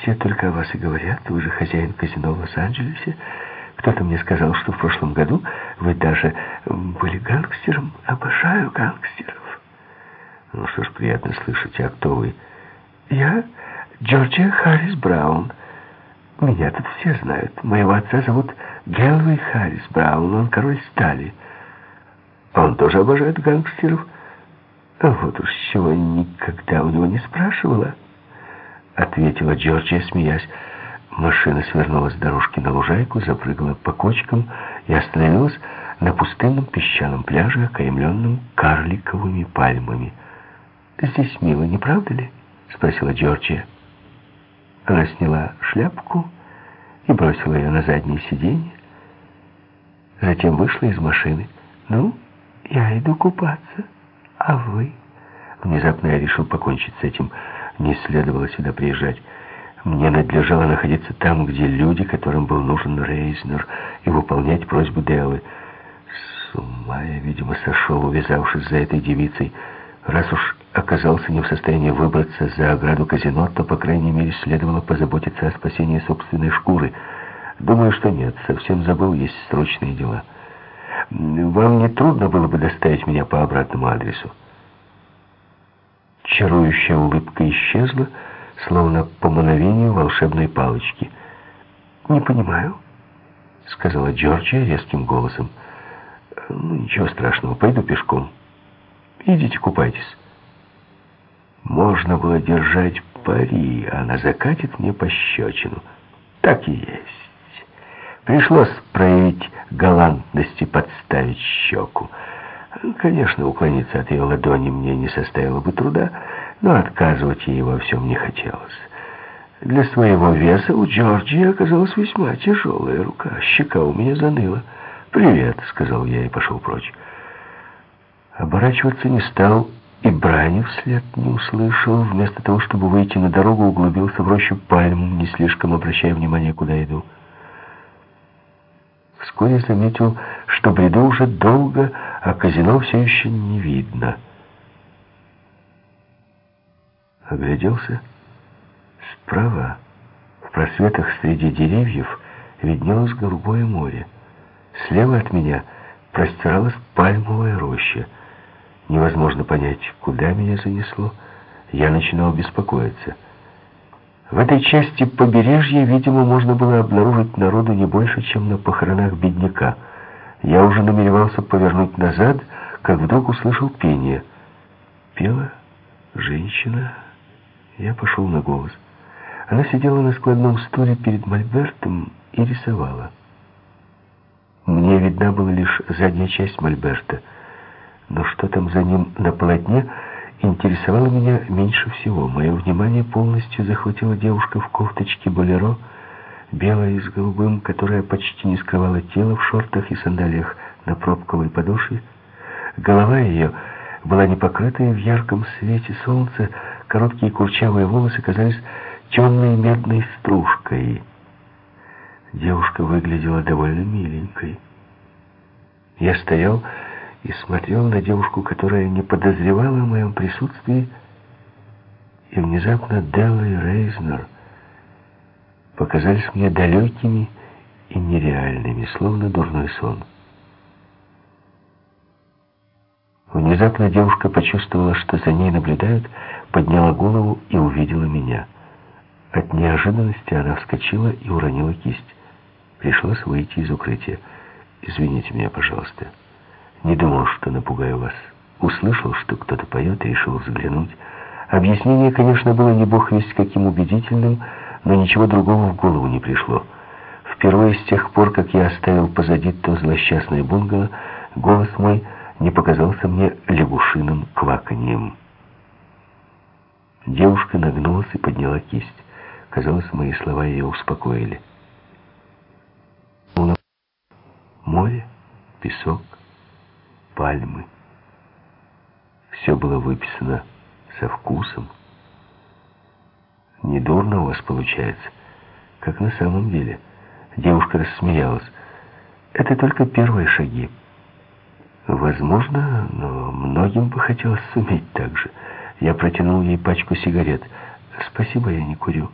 Все только о вас и говорят. Вы же хозяин казино в Лос-Анджелесе. Кто-то мне сказал, что в прошлом году вы даже были гангстером. Обожаю гангстеров. Ну что ж, приятно слышать. А кто вы? Я Джорджия Харрис Браун. Меня тут все знают. Моего отца зовут Гелвей Харрис Браун. Он король стали. Он тоже обожает гангстеров? А вот уж чего никогда у него не спрашивала. Ответила Джорджия, смеясь. Машина свернула с дорожки на лужайку, запрыгала по кочкам и остановилась на пустынном песчаном пляже, окаймленном карликовыми пальмами. «Здесь мило, не правда ли?» — спросила Джорджия. Она сняла шляпку и бросила ее на заднее сиденье. Затем вышла из машины. «Ну, я иду купаться, а вы?» Внезапно я решил покончить с этим. Не следовало сюда приезжать. Мне надлежало находиться там, где люди, которым был нужен Рейзнер, и выполнять просьбу Деллы. С ума я, видимо, сошел, увязавшись за этой девицей. Раз уж оказался не в состоянии выбраться за ограду казино, то, по крайней мере, следовало позаботиться о спасении собственной шкуры. Думаю, что нет, совсем забыл, есть срочные дела. Вам не трудно было бы доставить меня по обратному адресу? Чарующая улыбка исчезла, словно по мановению волшебной палочки. «Не понимаю», — сказала Джорджия резким голосом. «Ну, ничего страшного, пойду пешком. Идите купайтесь». Можно было держать пари, а она закатит мне пощечину. Так и есть. Пришлось проявить галантность и подставить щеку. Конечно, уклониться от ее ладони мне не составило бы труда, но отказывать ей во всем не хотелось. Для своего веса у Джорджии оказалась весьма тяжелая рука. Щека у меня заныла. «Привет», — сказал я и пошел прочь. Оборачиваться не стал и брани вслед не услышал. Вместо того, чтобы выйти на дорогу, углубился в рощу пальм, не слишком обращая внимание, куда иду. Вскоре заметил, что бреду уже долго, а казино все еще не видно. Огляделся. Справа, в просветах среди деревьев, виднелось голубое море. Слева от меня простиралась пальмовая роща. Невозможно понять, куда меня занесло. Я начинал беспокоиться. В этой части побережья, видимо, можно было обнаружить народу не больше, чем на похоронах бедняка. Я уже намеревался повернуть назад, как вдруг услышал пение. Пела женщина. Я пошел на голос. Она сидела на складном стуле перед мольбертом и рисовала. Мне видна была лишь задняя часть мольберта — но что там за ним на полотне, интересовало меня меньше всего. Мое внимание полностью захватила девушка в кофточке болеро, белая и с голубым, которая почти не скрывала тело в шортах и сандалиях на пробковой подошве. Голова ее была не покрытая в ярком свете солнца, короткие курчавые волосы казались темной медной стружкой. Девушка выглядела довольно миленькой. Я стоял и смотрел на девушку, которая не подозревала о моем присутствии, и внезапно Делла Рейзнер показались мне далекими и нереальными, словно дурной сон. Внезапно девушка почувствовала, что за ней наблюдают, подняла голову и увидела меня. От неожиданности она вскочила и уронила кисть. Пришлось выйти из укрытия. «Извините меня, пожалуйста». Не думал, что напугаю вас. Услышал, что кто-то поет, и решил взглянуть. Объяснение, конечно, было не бог весть каким убедительным, но ничего другого в голову не пришло. Впервые с тех пор, как я оставил позади то злосчастное бунгало, голос мой не показался мне лягушиным кваканьем. Девушка нагнулась и подняла кисть. Казалось, мои слова ее успокоили. Море, песок, пальмы. Все было выписано со вкусом. Недурно у вас получается, как на самом деле. Девушка рассмеялась. Это только первые шаги. Возможно, но многим бы хотелось суметь так же. Я протянул ей пачку сигарет. Спасибо, я не курю.